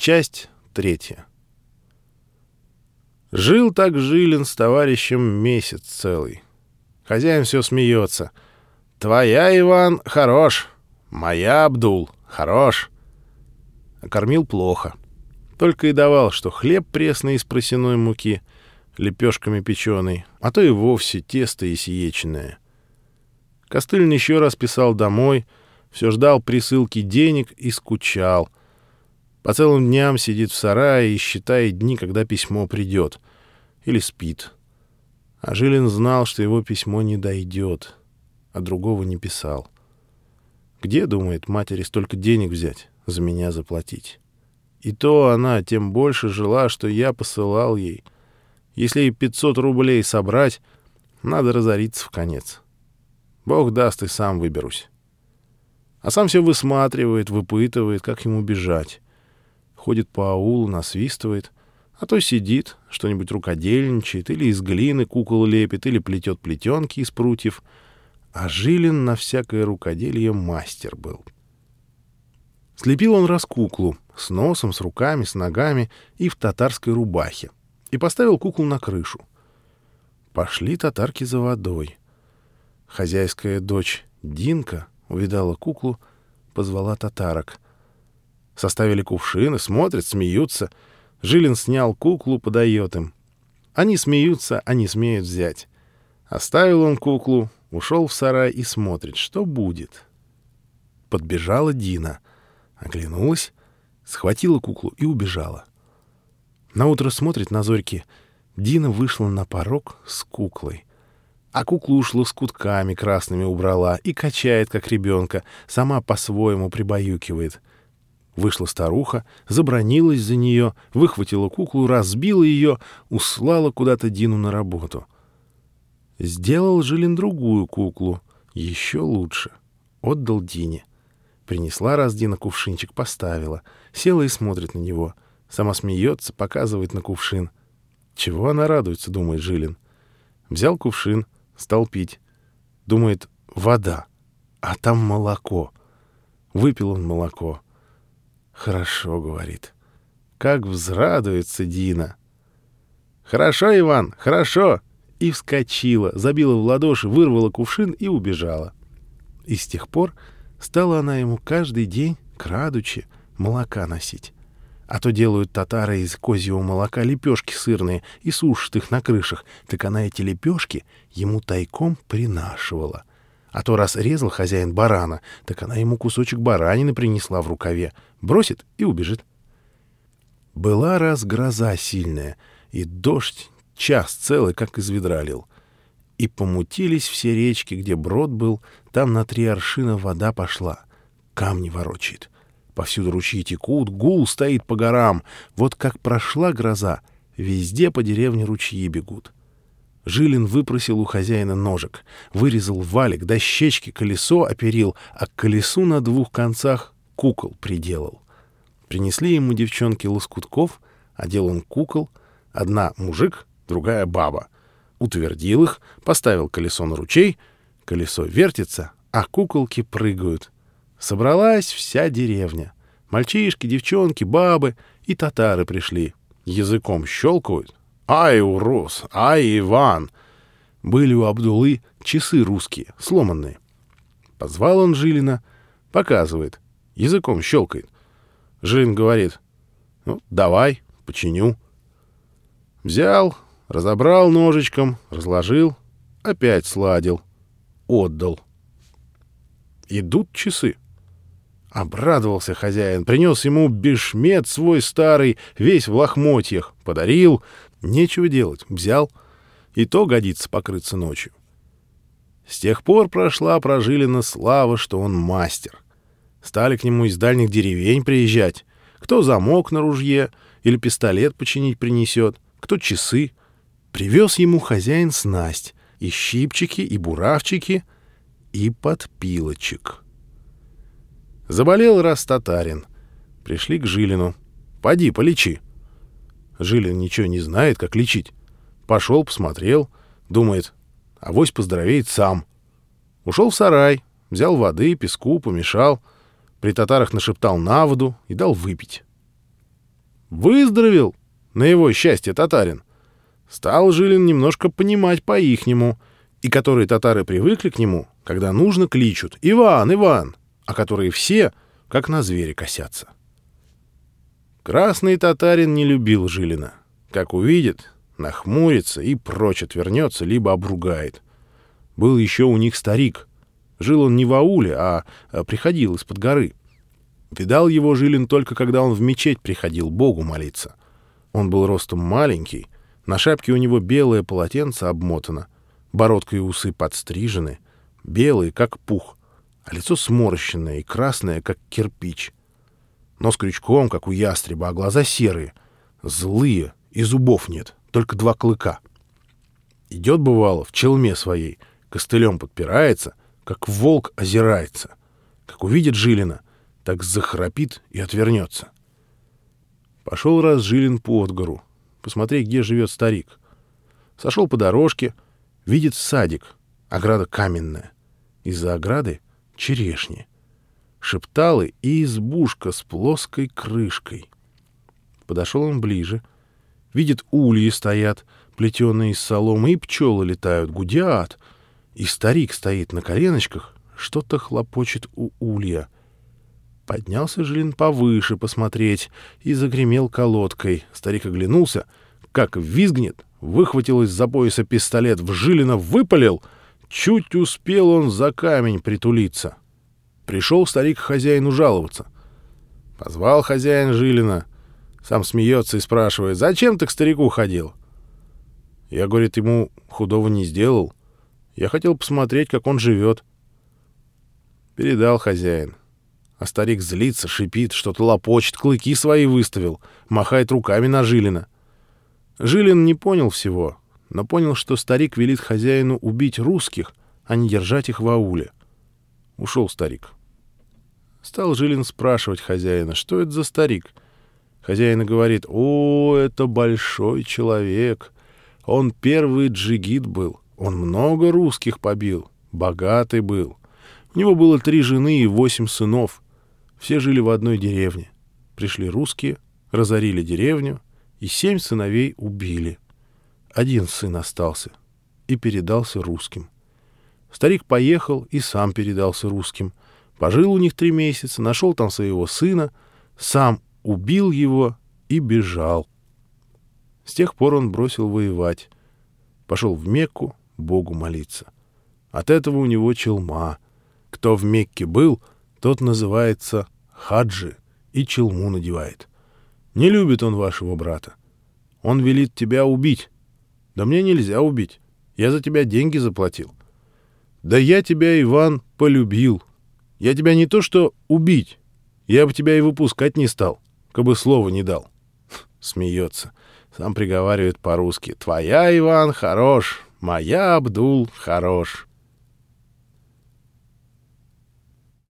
Часть третья. Жил так Жилин с товарищем месяц целый. Хозяин все смеется. «Твоя, Иван, хорош. Моя, Абдул, хорош». А кормил плохо. Только и давал, что хлеб пресный из просяной муки, лепешками печеный, а то и вовсе тесто и яичное. Костыльн еще раз писал домой, все ждал присылки денег и скучал — по целым дням сидит в сарае и считает дни, когда письмо придет. Или спит. А Жилин знал, что его письмо не дойдет, а другого не писал. Где, думает, матери столько денег взять, за меня заплатить? И то она тем больше жила, что я посылал ей. Если и 500 рублей собрать, надо разориться в конец. Бог даст, и сам выберусь. А сам все высматривает, выпытывает, как ему бежать ходит по аулу, насвистывает, а то сидит, что-нибудь рукодельничает, или из глины кукол лепит, или плетет плетенки из прутьев. А Жилин на всякое рукоделье мастер был. Слепил он раз куклу с носом, с руками, с ногами и в татарской рубахе, и поставил куклу на крышу. Пошли татарки за водой. Хозяйская дочь Динка увидала куклу, позвала татарок — Составили кувшины, смотрят, смеются. Жилин снял куклу, подает им. Они смеются, не смеют взять. Оставил он куклу, ушел в сарай и смотрит, что будет. Подбежала Дина. Оглянулась, схватила куклу и убежала. Наутро смотрит на зорьки. Дина вышла на порог с куклой. А куклу ушло с кутками красными убрала и качает, как ребенка, сама по-своему прибаюкивает. Вышла старуха, забронилась за нее, выхватила куклу, разбила ее, услала куда-то Дину на работу. Сделал Жилин другую куклу, еще лучше. Отдал Дине. Принесла раз Дина кувшинчик, поставила. Села и смотрит на него. Сама смеется, показывает на кувшин. Чего она радуется, думает Жилин. Взял кувшин, стал пить. Думает, вода, а там молоко. Выпил он молоко. «Хорошо», — говорит. Как взрадуется Дина. «Хорошо, Иван, хорошо!» И вскочила, забила в ладоши, вырвала кувшин и убежала. И с тех пор стала она ему каждый день, крадучи, молока носить. А то делают татары из козьего молока лепешки сырные и сушат их на крышах, так она эти лепешки ему тайком принашивала. А то раз резал хозяин барана, так она ему кусочек баранины принесла в рукаве. Бросит и убежит. Была раз гроза сильная, и дождь час целый как из ведра лил. И помутились все речки, где брод был, там на три аршина вода пошла. Камни ворочает. Повсюду ручьи текут, гул стоит по горам. Вот как прошла гроза, везде по деревне ручьи бегут. Жилин выпросил у хозяина ножик, вырезал валик, дощечки, колесо оперил, а к колесу на двух концах кукол приделал. Принесли ему девчонки лоскутков, одел он кукол, одна мужик, другая баба. Утвердил их, поставил колесо на ручей, колесо вертится, а куколки прыгают. Собралась вся деревня. Мальчишки, девчонки, бабы и татары пришли. Языком щелкают, «Ай, урос! Ай, Иван!» Были у Абдулы часы русские, сломанные. Позвал он Жилина, показывает, языком щелкает. Жилин говорит, «Ну, давай, починю». Взял, разобрал ножичком, разложил, опять сладил, отдал. Идут часы. Обрадовался хозяин, принес ему бешмет свой старый, весь в лохмотьях, подарил, Нечего делать, взял. И то годится покрыться ночью. С тех пор прошла прожилина слава, что он мастер. Стали к нему из дальних деревень приезжать. Кто замок на ружье или пистолет починить принесет, кто часы. Привез ему хозяин снасть, и щипчики, и буравчики, и подпилочек. Заболел раз татарин. Пришли к Жилину. «Поди, полечи». Жилин ничего не знает, как лечить. Пошел, посмотрел, думает, авось поздоровеет сам. Ушел в сарай, взял воды, песку, помешал, при татарах нашептал на воду и дал выпить. Выздоровел, на его счастье, татарин. Стал Жилин немножко понимать по-ихнему, и которые татары привыкли к нему, когда нужно, кличут «Иван, Иван», а которые все, как на зверя, косятся. Красный татарин не любил Жилина. Как увидит, нахмурится и прочь отвернется, либо обругает. Был еще у них старик. Жил он не в ауле, а, а приходил из-под горы. Видал его Жилин только когда он в мечеть приходил Богу молиться. Он был ростом маленький, на шапке у него белое полотенце обмотано, бородка и усы подстрижены, белые, как пух, а лицо сморщенное и красное, как кирпич. Нос крючком, как у ястреба, а глаза серые, злые, и зубов нет, только два клыка. Идет, бывало, в челме своей, костылем подпирается, как волк озирается. Как увидит Жилина, так захрапит и отвернется. Пошел раз Жилин под гору, посмотреть, где живет старик. Сошел по дорожке, видит садик, ограда каменная. Из-за ограды — черешни. Шепталы и избушка с плоской крышкой. Подошел он ближе. Видит, ульи стоят, плетеные из соломы, и пчелы летают, гудят. И старик стоит на коленочках, что-то хлопочет у улья — Поднялся Жилин повыше посмотреть и загремел колодкой. Старик оглянулся, как визгнет, выхватил из-за пояса пистолет, в Жилина выпалил. Чуть успел он за камень притулиться. Пришел старик к хозяину жаловаться. Позвал хозяин Жилина. Сам смеется и спрашивает, зачем ты к старику ходил? Я, говорит, ему худого не сделал. Я хотел посмотреть, как он живет. Передал хозяин. А старик злится, шипит, что-то лопочет, клыки свои выставил, махает руками на Жилина. Жилин не понял всего, но понял, что старик велит хозяину убить русских, а не держать их в ауле. Ушел старик. Стал Жилин спрашивать хозяина, что это за старик. Хозяин говорит, «О, это большой человек. Он первый джигит был. Он много русских побил. Богатый был. У него было три жены и восемь сынов. Все жили в одной деревне. Пришли русские, разорили деревню, и семь сыновей убили. Один сын остался и передался русским. Старик поехал и сам передался русским. Пожил у них три месяца, нашел там своего сына, сам убил его и бежал. С тех пор он бросил воевать. Пошел в Мекку Богу молиться. От этого у него челма. Кто в Мекке был — тот называется хаджи и челму надевает. Не любит он вашего брата. Он велит тебя убить. Да мне нельзя убить. Я за тебя деньги заплатил. Да я тебя, Иван, полюбил. Я тебя не то что убить, я бы тебя и выпускать не стал, кабы слова не дал. Смеется. Сам приговаривает по-русски. Твоя, Иван, хорош, моя, Абдул, хорош.